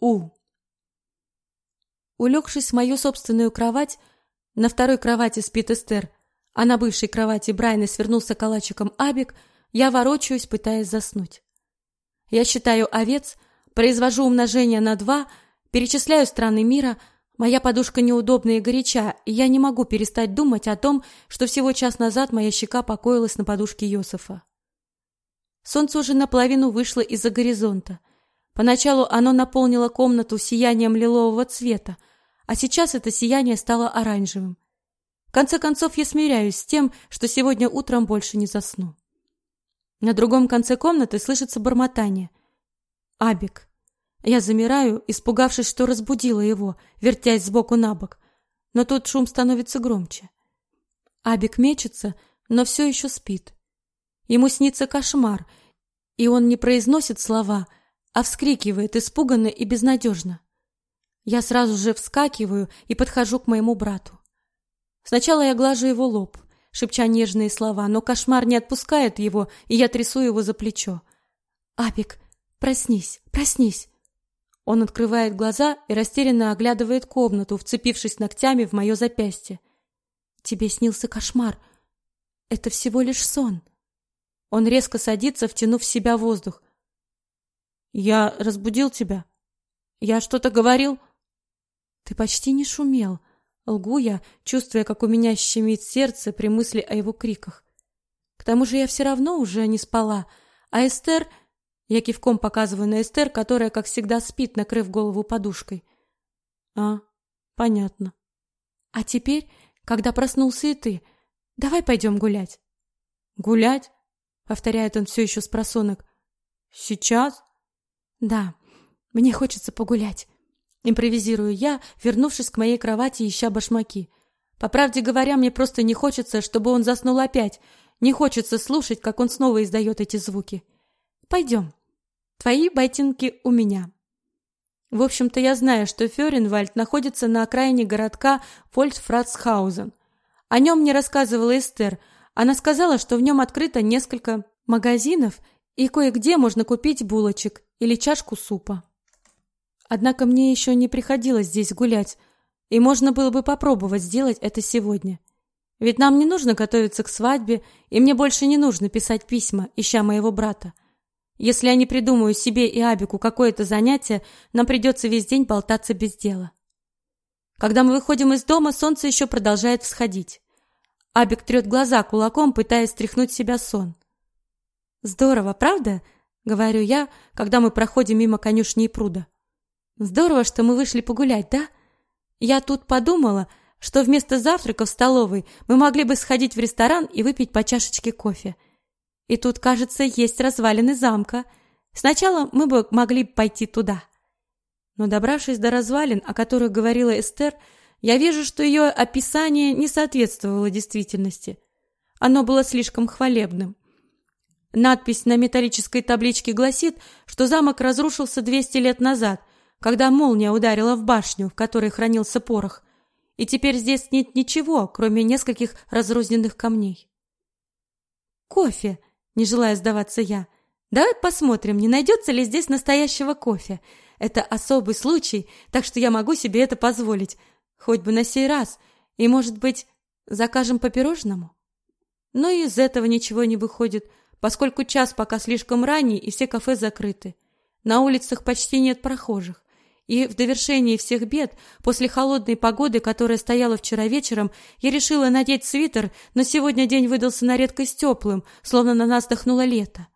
У. Улегшись в мою собственную кровать, на второй кровати спит Эстер, а на бывшей кровати Брайан свернулся калачиком Абик, я ворочаюсь, пытаясь заснуть. Я считаю овец, произвожу умножение на два, перечисляю страны мира, моя подушка неудобная и горяча, и я не могу перестать думать о том, что всего час назад моя щека покоилась на подушке Йосифа. Солнце уже наполовину вышло из-за горизонта. Поначалу оно наполнило комнату сиянием лилового цвета, а сейчас это сияние стало оранжевым. В конце концов, я смиряюсь с тем, что сегодня утром больше не засну. На другом конце комнаты слышится бормотание. Абик. Я замираю, испугавшись, что разбудила его, вертясь сбоку на бок. Но тут шум становится громче. Абик мечется, но все еще спит. Ему снится кошмар, и он не произносит слова, а вскрикивает испуганно и безнадежно. Я сразу же вскакиваю и подхожу к моему брату. Сначала я глажу его лоб, шепча нежные слова, но кошмар не отпускает его, и я трясу его за плечо. «Апик, проснись, проснись!» Он открывает глаза и растерянно оглядывает комнату, вцепившись ногтями в мое запястье. «Тебе снился кошмар. Это всего лишь сон». Он резко садится, втянув в себя воздух. Я разбудил тебя? Я что-то говорил? Ты почти не шумел. Лгу я, чувствуя, как у меня щемит сердце при мысли о его криках. К тому же я все равно уже не спала, а Эстер... Я кивком показываю на Эстер, которая, как всегда, спит, накрыв голову подушкой. А, понятно. А теперь, когда проснулся и ты, давай пойдем гулять. Гулять? Повторяет он все еще с просонок. Сейчас? Да, мне хочется погулять. Импровизирую я, вернувшись к моей кровати, ища башмаки. По правде говоря, мне просто не хочется, чтобы он заснул опять. Не хочется слушать, как он снова издает эти звуки. Пойдем. Твои ботинки у меня. В общем-то, я знаю, что Фёренвальд находится на окраине городка Вольфратсхаузен. О нем мне рассказывала Эстер. Она сказала, что в нем открыто несколько магазинов, и кое-где можно купить булочек или чашку супа. Однако мне еще не приходилось здесь гулять, и можно было бы попробовать сделать это сегодня. Ведь нам не нужно готовиться к свадьбе, и мне больше не нужно писать письма, ища моего брата. Если я не придумаю себе и Абику какое-то занятие, нам придется весь день болтаться без дела. Когда мы выходим из дома, солнце еще продолжает всходить. Абик трет глаза кулаком, пытаясь стряхнуть себя сон. Здорово, правда? Говорю я, когда мы проходим мимо конюшни и пруда. Здорово, что мы вышли погулять, да? Я тут подумала, что вместо завтрака в столовой мы могли бы сходить в ресторан и выпить по чашечке кофе. И тут, кажется, есть развалины замка. Сначала мы бы могли пойти туда. Но добравшись до развалин, о которых говорила Эстер, я вижу, что ее описание не соответствовало действительности. Оно было слишком хвалебным. Надпись на металлической табличке гласит, что замок разрушился 200 лет назад, когда молния ударила в башню, в которой хранился порох, и теперь здесь нет ничего, кроме нескольких разрозненных камней. Кофе, не желая сдаваться я. Давай посмотрим, не найдется ли здесь настоящего кофе. Это особый случай, так что я могу себе это позволить, хоть бы на сей раз. И, может быть, закажем по пирожному? Но из этого ничего не выходит поскольку час пока слишком ранний и все кафе закрыты. На улицах почти нет прохожих. И в довершении всех бед, после холодной погоды, которая стояла вчера вечером, я решила надеть свитер, но сегодня день выдался на редкость теплым, словно на нас дохнуло лето.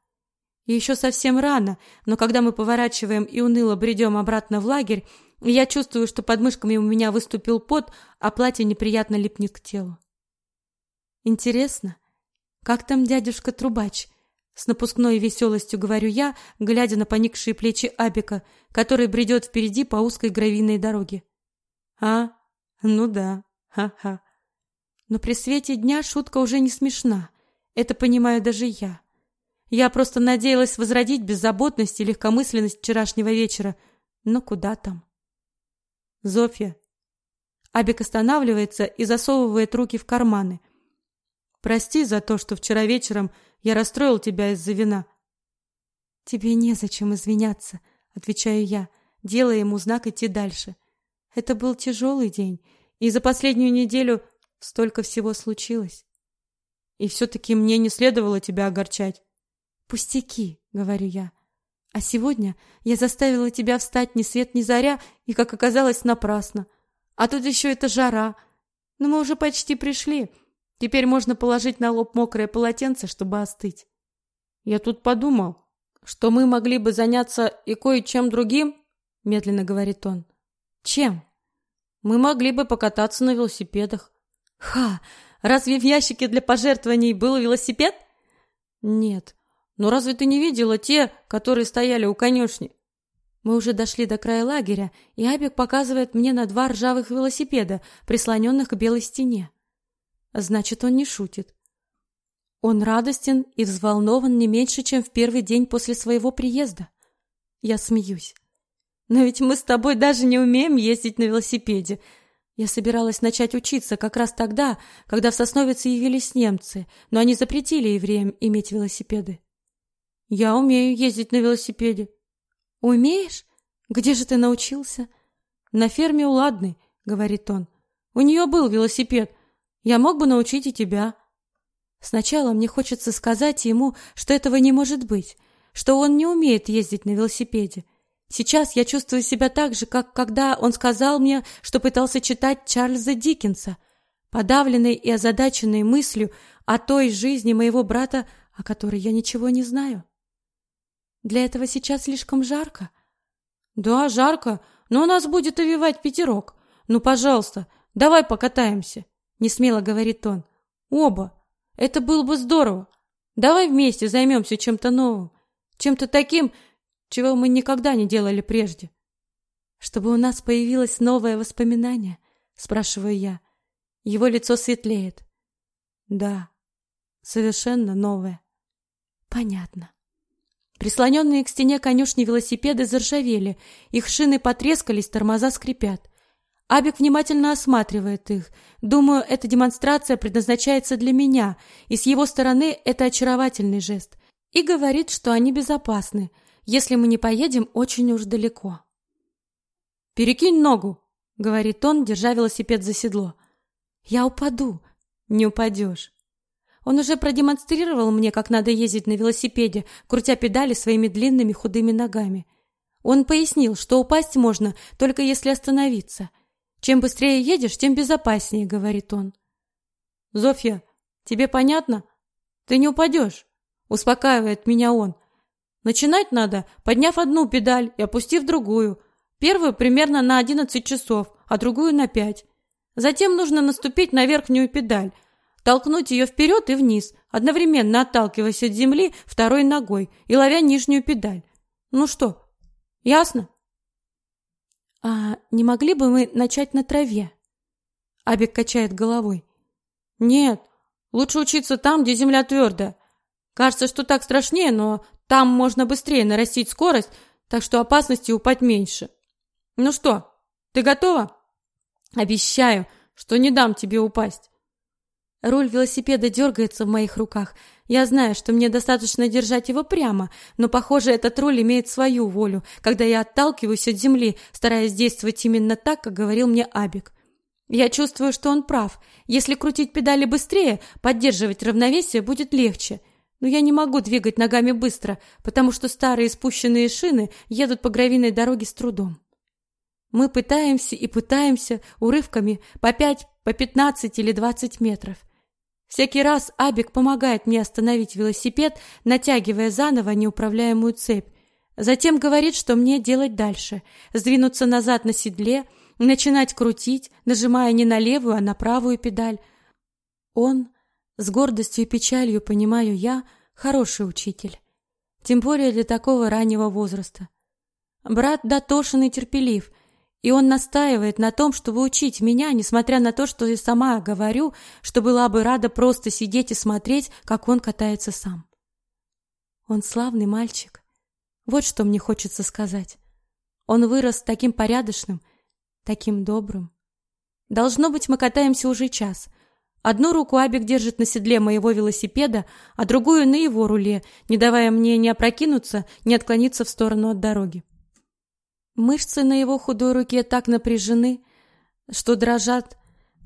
И еще совсем рано, но когда мы поворачиваем и уныло бредем обратно в лагерь, я чувствую, что под мышками у меня выступил пот, а платье неприятно липнет к телу. Интересно, как там дядюшка Трубач? С напускной веселостью говорю я, глядя на поникшие плечи Абика, который бредет впереди по узкой гравийной дороге. А? Ну да. Ха-ха. Но при свете дня шутка уже не смешна. Это понимаю даже я. Я просто надеялась возродить беззаботность и легкомысленность вчерашнего вечера, но куда там? Зофья. Абик останавливается и засовывает руки в карманы. Прости за то, что вчера вечером я расстроил тебя из-за вина. Тебе незачем извиняться, отвечаю я. делая ему знак идти дальше. Это был тяжелый день, и за последнюю неделю столько всего случилось. И все-таки мне не следовало тебя огорчать. Пустяки, говорю я. А сегодня я заставила тебя встать ни свет ни заря, и, как оказалось, напрасно. А тут еще эта жара. Но мы уже почти пришли. Теперь можно положить на лоб мокрое полотенце, чтобы остыть. Я тут подумал, что мы могли бы заняться и кое-чем другим, медленно говорит он. Чем? Мы могли бы покататься на велосипедах. Ха! Разве в ящике для пожертвований был велосипед? Нет. Но разве ты не видела те, которые стояли у конюшни? Мы уже дошли до края лагеря, и Абик показывает мне на два ржавых велосипеда, прислоненных к белой стене. Значит, он не шутит. Он радостен и взволнован не меньше, чем в первый день после своего приезда. Я смеюсь. Но ведь мы с тобой даже не умеем ездить на велосипеде. Я собиралась начать учиться как раз тогда, когда в Сосновице явились немцы, но они запретили евреям иметь велосипеды. Я умею ездить на велосипеде. Умеешь? Где же ты научился? На ферме у Ладны, говорит он. У нее был велосипед. Я мог бы научить и тебя. Сначала мне хочется сказать ему, что этого не может быть, что он не умеет ездить на велосипеде. Сейчас я чувствую себя так же, как когда он сказал мне, что пытался читать Чарльза Диккенса, подавленный и озадаченный мыслью о той жизни моего брата, о которой я ничего не знаю. Для этого сейчас слишком жарко. Да, жарко, но у нас будет увивать пятерок. Ну, пожалуйста, давай покатаемся, не смело говорит он. Оба. Это было бы здорово. Давай вместе займемся чем-то новым, чем-то таким, чего мы никогда не делали прежде. Чтобы у нас появилось новое воспоминание, спрашиваю я. Его лицо светлеет. Да, совершенно новое. Понятно. Прислоненные к стене конюшни велосипеды заржавели, их шины потрескались, тормоза скрипят. Абик внимательно осматривает их. Думаю, эта демонстрация предназначается для меня, и с его стороны это очаровательный жест. И говорит, что они безопасны, если мы не поедем очень уж далеко. «Перекинь ногу», — говорит он, держа велосипед за седло. «Я упаду». «Не упадешь». Он уже продемонстрировал мне, как надо ездить на велосипеде, крутя педали своими длинными худыми ногами. Он пояснил, что упасть можно только если остановиться. Чем быстрее едешь, тем безопаснее, говорит он. Зофья, тебе понятно? Ты не упадешь, успокаивает меня он. Начинать надо, подняв одну педаль и опустив другую. Первую примерно на 11 часов, а другую на 5. Затем нужно наступить на верхнюю педаль, толкнуть ее вперед и вниз, одновременно отталкиваясь от земли второй ногой и ловя нижнюю педаль. Ну что, ясно? А не могли бы мы начать на траве? Абик качает головой. Нет, лучше учиться там, где земля твердая. Кажется, что так страшнее, но там можно быстрее нарастить скорость, так что опасности упасть меньше. Ну что, ты готова? Обещаю, что не дам тебе упасть. Руль велосипеда дергается в моих руках. Я знаю, что мне достаточно держать его прямо, но, похоже, этот руль имеет свою волю, когда я отталкиваюсь от земли, стараясь действовать именно так, как говорил мне Абик. Я чувствую, что он прав. Если крутить педали быстрее, поддерживать равновесие будет легче. Но я не могу двигать ногами быстро, потому что старые спущенные шины едут по гравийной дороге с трудом. Мы пытаемся и пытаемся урывками по пять, по пятнадцать или двадцать метров. Всякий раз Абик помогает мне остановить велосипед, натягивая заново неуправляемую цепь. Затем говорит, что мне делать дальше: сдвинуться назад на седле, начинать крутить, нажимая не на левую, а на правую педаль. Он с гордостью и печалью понимаю я, хороший учитель. Тем более для такого раннего возраста. Брат дотошен и терпелив, и он настаивает на том, чтобы учить меня, несмотря на то, что я сама говорю, что была бы рада просто сидеть и смотреть, как он катается сам. Он славный мальчик. Вот что мне хочется сказать. Он вырос таким порядочным, таким добрым. Должно быть, мы катаемся уже час. Одну руку Абик держит на седле моего велосипеда, а другую на его руле, не давая мне ни опрокинуться, ни отклониться в сторону от дороги. Мышцы на его худой руке так напряжены, что дрожат.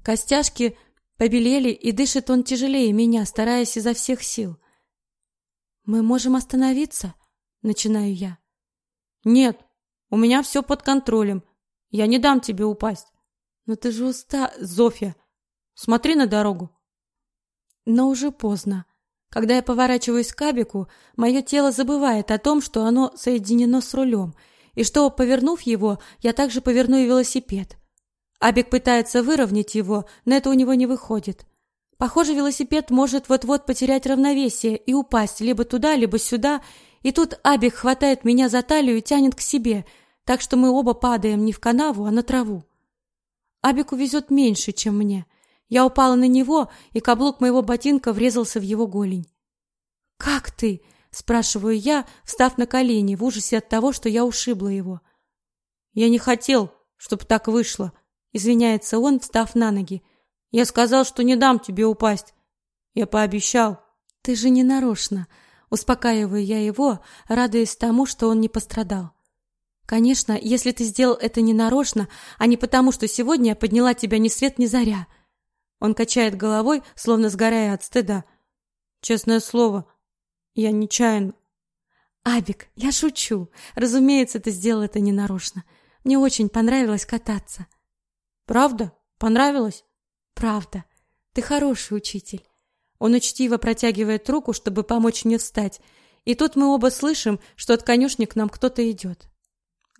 Костяшки побелели, и дышит он тяжелее меня, стараясь изо всех сил. «Мы можем остановиться?» — начинаю я. «Нет, у меня все под контролем. Я не дам тебе упасть». «Но ты же уста... Зофья, смотри на дорогу». Но уже поздно. Когда я поворачиваюсь к Абику, мое тело забывает о том, что оно соединено с рулем, и что, повернув его, я также поверну и велосипед. Абик пытается выровнять его, но это у него не выходит. Похоже, велосипед может вот-вот потерять равновесие и упасть либо туда, либо сюда, и тут Абик хватает меня за талию и тянет к себе, так что мы оба падаем не в канаву, а на траву. Абику везет меньше, чем мне. Я упала на него, и каблук моего ботинка врезался в его голень. «Как ты?» — спрашиваю я, встав на колени в ужасе от того, что я ушибла его. «Я не хотел, чтобы так вышло», — извиняется он, встав на ноги. «Я сказал, что не дам тебе упасть. Я пообещал». «Ты же не нарочно», — успокаиваю я его, радуясь тому, что он не пострадал. «Конечно, если ты сделал это не нарочно, а не потому, что сегодня я подняла тебя ни свет ни заря», он качает головой, словно сгорая от стыда. Честное слово, я нечаянно. Абик, я шучу. Разумеется, ты сделал это ненарочно. Мне очень понравилось кататься. Правда? Понравилось? Правда. Ты хороший учитель. Он учтиво протягивает руку, чтобы помочь мне встать. И тут мы оба слышим, что от конюшни к нам кто-то идет.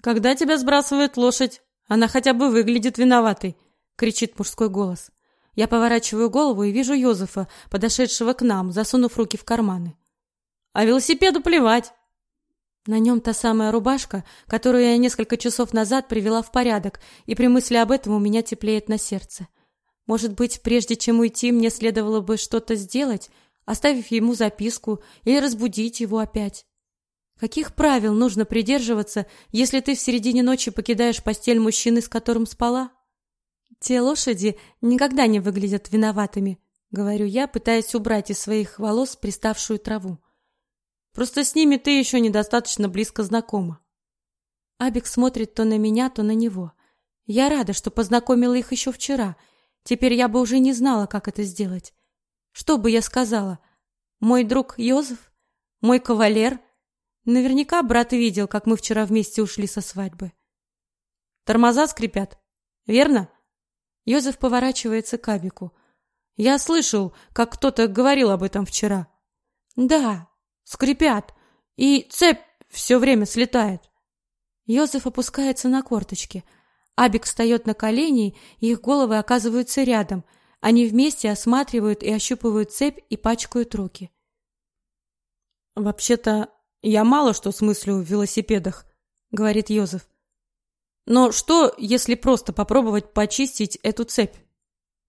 Когда тебя сбрасывает лошадь, она хотя бы выглядит виноватой, кричит мужской голос. Я поворачиваю голову и вижу Йозефа, подошедшего к нам, засунув руки в карманы. А велосипеду плевать. На нем та самая рубашка, которую я несколько часов назад привела в порядок, и при мысли об этом у меня теплеет на сердце. Может быть, прежде чем уйти, мне следовало бы что-то сделать, оставив ему записку или разбудить его опять. Каких правил нужно придерживаться, если ты в середине ночи покидаешь постель мужчины, с которым спала? Те лошади никогда не выглядят виноватыми, говорю я, пытаясь убрать из своих волос приставшую траву. Просто с ними ты еще недостаточно близко знакома. Абик смотрит то на меня, то на него. Я рада, что познакомила их еще вчера. Теперь я бы уже не знала, как это сделать. Что бы я сказала? Мой друг Йозеф? Мой кавалер? Наверняка брат видел, как мы вчера вместе ушли со свадьбы. Тормоза скрипят, верно? Йозеф поворачивается к Абику. Я слышал, как кто-то говорил об этом вчера. Да, скрипят, и цепь все время слетает. Йозеф опускается на корточки. Абик встает на колени, и их головы оказываются рядом. Они вместе осматривают и ощупывают цепь и пачкают руки. Вообще-то я мало что смыслю в велосипедах, говорит Йозеф. Но что, если просто попробовать почистить эту цепь?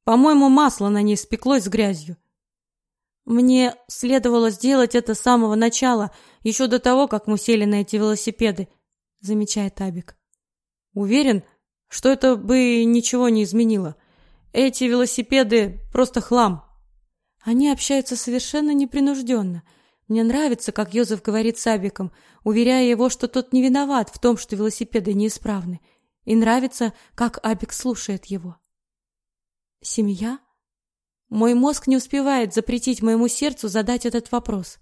По-моему, масло на ней спеклось с грязью. Мне следовало сделать это с самого начала, еще до того, как мы сели на эти велосипеды, замечает Абик. Уверен, что это бы ничего не изменило. Эти велосипеды просто хлам. Они общаются совершенно непринужденно. Мне нравится, как Йозеф говорит с Абиком, уверяя его, что тот не виноват в том, что велосипеды неисправны, и нравится, как Абик слушает его. Семья? Мой мозг не успевает запретить моему сердцу задать этот вопрос.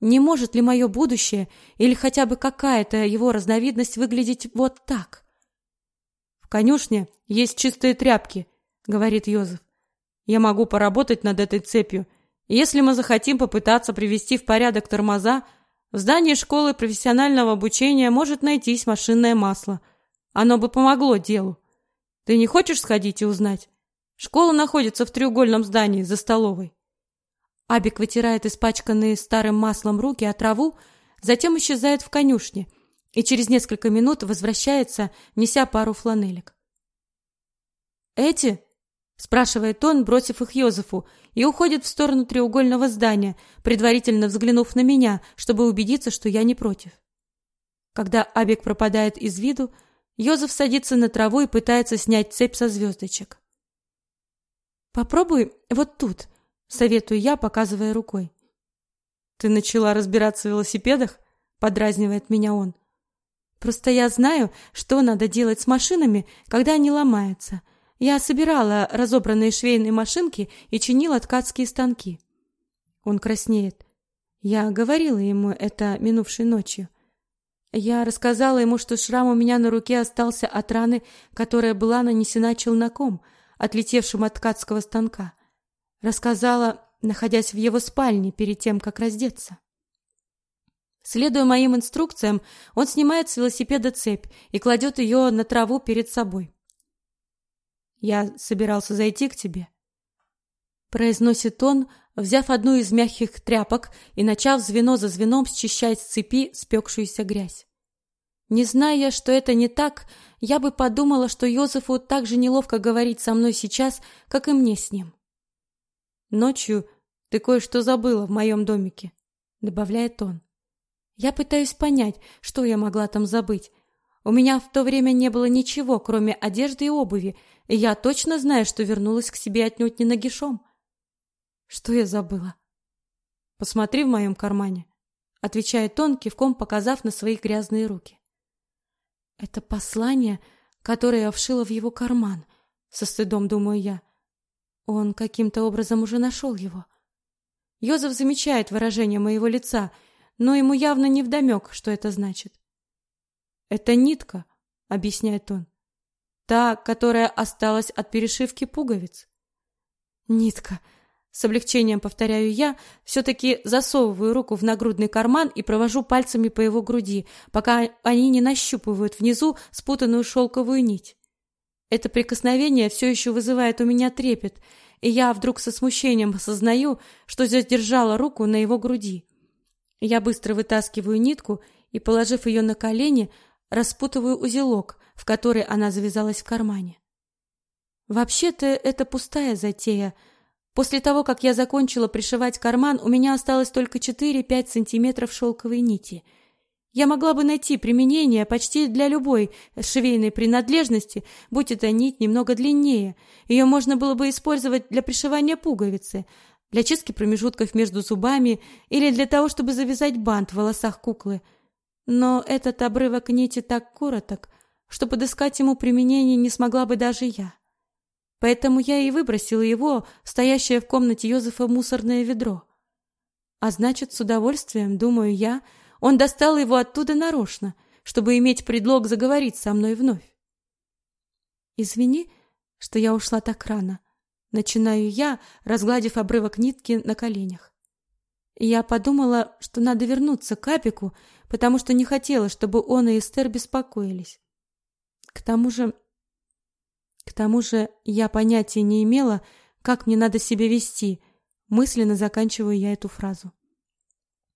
Не может ли мое будущее или хотя бы какая-то его разновидность выглядеть вот так? В конюшне есть чистые тряпки, говорит Йозеф. Я могу поработать над этой цепью если мы захотим попытаться привести в порядок тормоза, в здании школы профессионального обучения может найтись машинное масло. Оно бы помогло делу. Ты не хочешь сходить и узнать? Школа находится в треугольном здании за столовой. Абик вытирает испачканные старым маслом руки от траву, затем исчезает в конюшне и через несколько минут возвращается, неся пару фланелек. Эти спрашивает он, бросив их Йозефу, и уходит в сторону треугольного здания, предварительно взглянув на меня, чтобы убедиться, что я не против. Когда Абик пропадает из виду, Йозеф садится на траву и пытается снять цепь со звездочек. Попробуй вот тут, советую я, показывая рукой. Ты начала разбираться в велосипедах? подразнивает меня он. Просто я знаю, что надо делать с машинами, когда они ломаются. Я собирала разобранные швейные машинки и чинила ткацкие станки. Он краснеет. Я говорила ему это минувшей ночью. Я рассказала ему, что шрам у меня на руке остался от раны, которая была нанесена челноком, отлетевшим от ткацкого станка. Рассказала, находясь в его спальне перед тем, как раздеться. Следуя моим инструкциям, он снимает с велосипеда цепь и кладет ее на траву перед собой. Я собирался зайти к тебе, произносит он, взяв одну из мягких тряпок и начав звено за звеном счищать с цепи спекшуюся грязь. Не зная, что это не так, я бы подумала, что Йозефу так же неловко говорить со мной сейчас, как и мне с ним. Ночью ты кое-что забыла в моем домике, добавляет он. Я пытаюсь понять, что я могла там забыть. У меня в то время не было ничего, кроме одежды и обуви, и я точно знаю, что вернулась к себе отнюдь не нагишом. Что я забыла? Посмотри в моем кармане, отвечает он, кивком показав на свои грязные руки. Это послание, которое я вшила в его карман, со стыдом думаю я. Он каким-то образом уже нашел его. Йозеф замечает выражение моего лица — но ему явно не вдомек, что это значит. «Это нитка», — объясняет он. «Та, которая осталась от перешивки пуговиц». «Нитка», — с облегчением повторяю я, все-таки засовываю руку в нагрудный карман и провожу пальцами по его груди, пока они не нащупывают внизу спутанную шелковую нить. Это прикосновение все еще вызывает у меня трепет, и я вдруг со смущением осознаю, что задержала руку на его груди. Я быстро вытаскиваю нитку и, положив ее на колени, распутываю узелок, в который она завязалась в кармане. Вообще-то это пустая затея. После того, как я закончила пришивать карман, у меня осталось только 4-5 сантиметров шелковой нити. Я могла бы найти применение почти для любой швейной принадлежности, будь эта нить немного длиннее. Ее можно было бы использовать для пришивания пуговицы, для чистки промежутков между зубами или для того, чтобы завязать бант в волосах куклы. Но этот обрывок нити так короток, что подыскать ему применение не смогла бы даже я. Поэтому я и выбросила его, стоящее в комнате Йозефа мусорное ведро. А значит, с удовольствием, думаю я, он достал его оттуда нарочно, чтобы иметь предлог заговорить со мной вновь. Извини, что я ушла так рано, Начинаю я, разгладив обрывок нитки на коленях. Я подумала, что надо вернуться к Апику, потому что не хотела, чтобы он и Эстер беспокоились. К тому же... К тому же я понятия не имела, как мне надо себя вести, мысленно заканчиваю я эту фразу.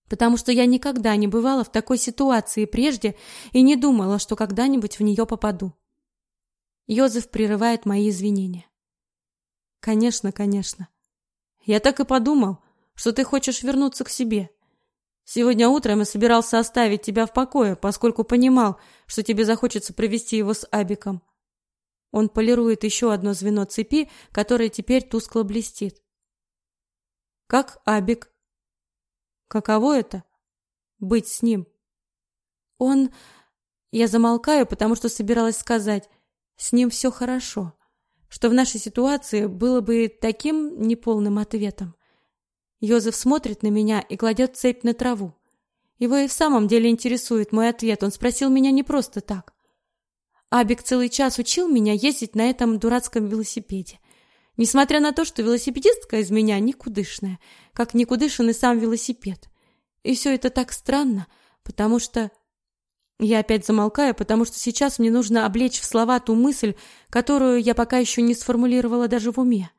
Потому что я никогда не бывала в такой ситуации прежде и не думала, что когда-нибудь в нее попаду. Йозеф прерывает мои извинения. Конечно, конечно. Я так и подумал, что ты хочешь вернуться к себе. Сегодня утром я собирался оставить тебя в покое, поскольку понимал, что тебе захочется провести его с Абиком. Он полирует еще одно звено цепи, которое теперь тускло блестит. Как Абик? Каково это быть с ним? Он Я замолкаю, потому что собиралась сказать: с ним все хорошо что в нашей ситуации было бы таким неполным ответом. Йозеф смотрит на меня и кладет цепь на траву. Его и в самом деле интересует мой ответ. Он спросил меня не просто так. Абик целый час учил меня ездить на этом дурацком велосипеде. Несмотря на то, что велосипедистка из меня никудышная, как никудышен и сам велосипед. И все это так странно, потому что я опять замолкаю, потому что сейчас мне нужно облечь в слова ту мысль, которую я пока еще не сформулировала даже в уме.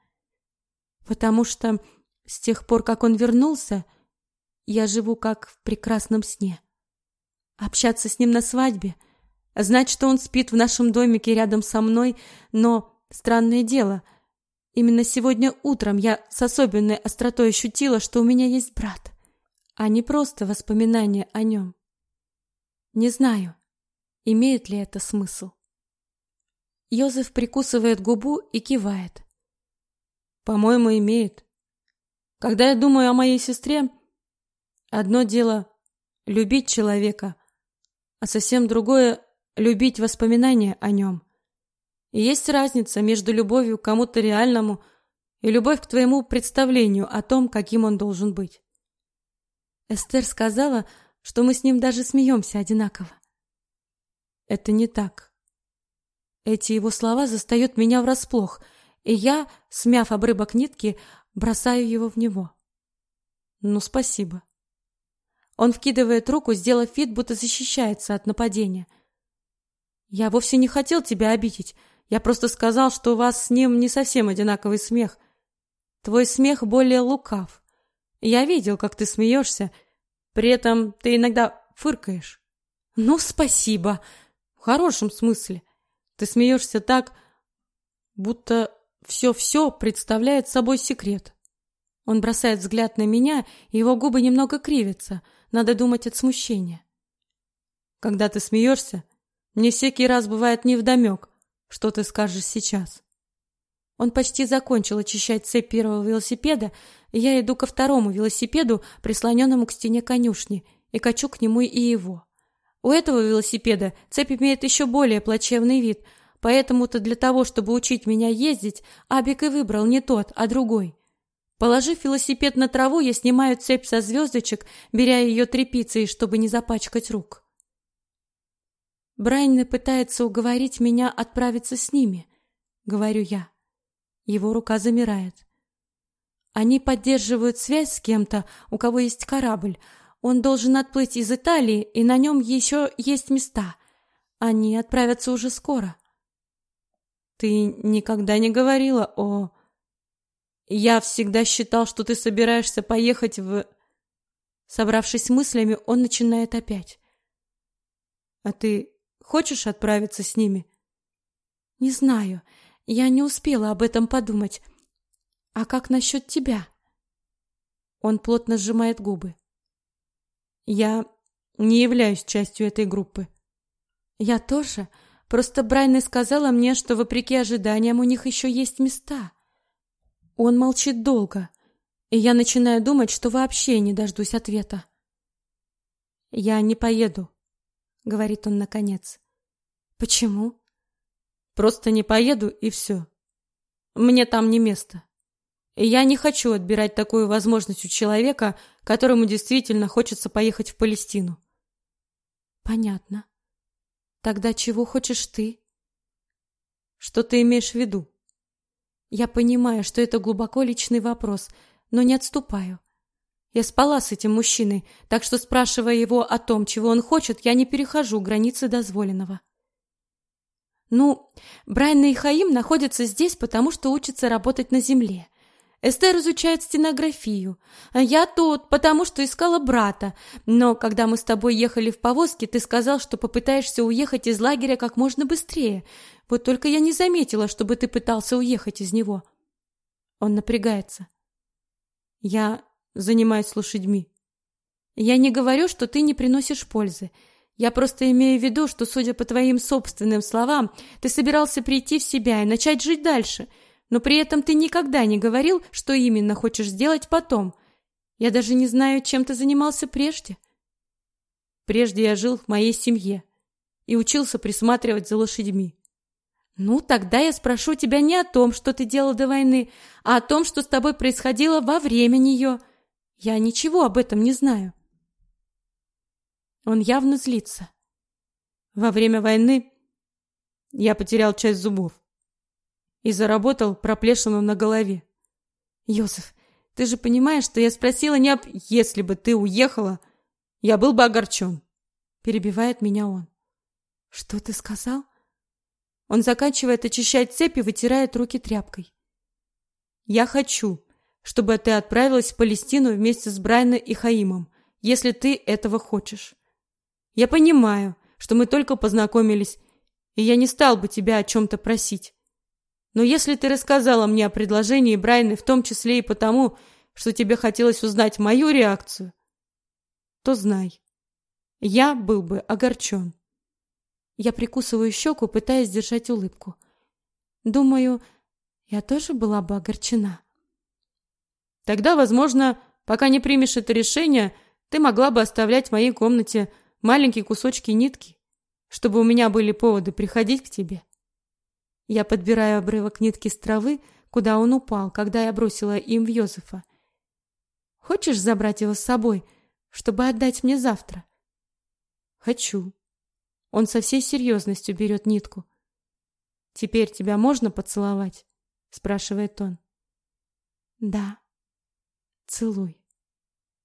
Потому что с тех пор, как он вернулся, я живу как в прекрасном сне. Общаться с ним на свадьбе, знать, что он спит в нашем домике рядом со мной, но странное дело, именно сегодня утром я с особенной остротой ощутила, что у меня есть брат, а не просто воспоминания о нем. Не знаю, имеет ли это смысл. Йозеф прикусывает губу и кивает. По-моему, имеет. Когда я думаю о моей сестре, одно дело любить человека, а совсем другое — любить воспоминания о нем. И есть разница между любовью к кому-то реальному и любовь к твоему представлению о том, каким он должен быть. Эстер сказала, что мы с ним даже смеемся одинаково. Это не так. Эти его слова застают меня врасплох, и я, смяв обрывок нитки, бросаю его в него. Ну, спасибо. Он вкидывает руку, сделав вид, будто защищается от нападения. Я вовсе не хотел тебя обидеть. Я просто сказал, что у вас с ним не совсем одинаковый смех. Твой смех более лукав. Я видел, как ты смеешься. При этом ты иногда фыркаешь. Ну, спасибо. В хорошем смысле. Ты смеешься так, будто все-все представляет собой секрет. Он бросает взгляд на меня, и его губы немного кривятся. Надо думать от смущения. Когда ты смеешься, мне всякий раз бывает невдомек, что ты скажешь сейчас. Он почти закончил очищать цепь первого велосипеда, и я иду ко второму велосипеду, прислоненному к стене конюшни, и качу к нему и его. У этого велосипеда цепь имеет еще более плачевный вид, поэтому-то для того, чтобы учить меня ездить, Абик и выбрал не тот, а другой. Положив велосипед на траву, я снимаю цепь со звездочек, беря ее тряпицей, чтобы не запачкать рук. Брайан пытается уговорить меня отправиться с ними, говорю я. Его рука замирает. Они поддерживают связь с кем-то, у кого есть корабль. Он должен отплыть из Италии, и на нем еще есть места. Они отправятся уже скоро. Ты никогда не говорила о я всегда считал, что ты собираешься поехать в Собравшись мыслями, он начинает опять. А ты хочешь отправиться с ними? Не знаю. Я не успела об этом подумать. А как насчет тебя? Он плотно сжимает губы. Я не являюсь частью этой группы. Я тоже. Просто Брайна сказала мне, что вопреки ожиданиям у них еще есть места. Он молчит долго, и я начинаю думать, что вообще не дождусь ответа. Я не поеду, говорит он наконец. Почему? Просто не поеду и все. Мне там не место. И я не хочу отбирать такую возможность у человека, которому действительно хочется поехать в Палестину. Понятно. Тогда чего хочешь ты? Что ты имеешь в виду? Я понимаю, что это глубоко личный вопрос, но не отступаю. Я спала с этим мужчиной, так что спрашивая его о том, чего он хочет, я не перехожу границы дозволенного. Ну, Брайан и Хаим находятся здесь, потому что учатся работать на земле. Эстер изучает стенографию. А я тут, потому что искала брата. Но когда мы с тобой ехали в повозке, ты сказал, что попытаешься уехать из лагеря как можно быстрее. Вот только я не заметила, чтобы ты пытался уехать из него. Он напрягается. Я занимаюсь лошадьми. Я не говорю, что ты не приносишь пользы. Я просто имею в виду, что, судя по твоим собственным словам, ты собирался прийти в себя и начать жить дальше — но при этом ты никогда не говорил, что именно хочешь сделать потом. Я даже не знаю, чем ты занимался прежде. Прежде я жил в моей семье и учился присматривать за лошадьми. Ну, тогда я спрошу тебя не о том, что ты делал до войны, а о том, что с тобой происходило во время нее. Я ничего об этом не знаю. Он явно злится. Во время войны я потерял часть зубов и заработал проплешину на голове. Йосиф, ты же понимаешь, что я спросила не об... Если бы ты уехала, я был бы огорчен. Перебивает меня он. Что ты сказал? Он заканчивает очищать цепь и вытирает руки тряпкой. Я хочу, чтобы ты отправилась в Палестину вместе с Брайаном и Хаимом, если ты этого хочешь. Я понимаю, что мы только познакомились, и я не стал бы тебя о чем-то просить. Но если ты рассказала мне о предложении Брайны в том числе и потому, что тебе хотелось узнать мою реакцию, то знай, я был бы огорчен. Я прикусываю щеку, пытаясь держать улыбку. Думаю, я тоже была бы огорчена. Тогда, возможно, пока не примешь это решение, ты могла бы оставлять в моей комнате маленькие кусочки нитки, чтобы у меня были поводы приходить к тебе. Я подбираю обрывок нитки с травы, куда он упал, когда я бросила им в Йозефа. Хочешь забрать его с собой, чтобы отдать мне завтра? Хочу. Он со всей серьезностью берет нитку. Теперь тебя можно поцеловать? спрашивает он. Да. Целуй.